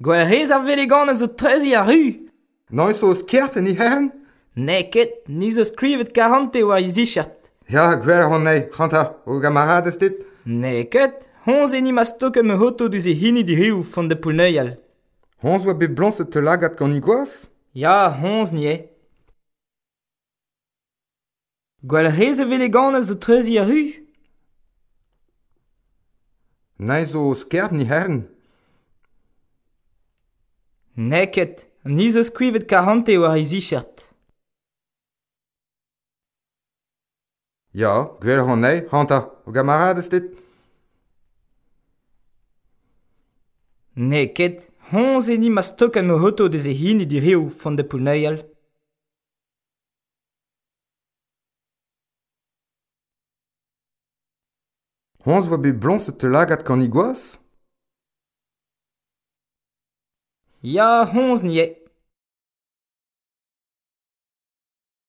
Gwerhez ar velegan a zo trezi a ru. Noi zo eus kerpen i herren? Ne ket, ni zo skrivet karante war izichart. Ja, gwer hon nei, chanta, o gamarades dit? Ne ket, honz eni ma stoke me hoto du ze hini di riu fond de poulneuial. Honz oa bet blan se te lagat gant i gwas Ja, honz nie. Gwell rez a velegan a zo trezi a ru? Nei zo skerp ni herren. Neket, niz eus skrivet karante war e zichert. Ja, gwer hon nei, hanta, o gamarades dit. Neket, hon zeni ma stok am hoto de ze hini di reo fan de pouneial. Hons wa bi blon se te lagat kan igwas? Ja, hons niet.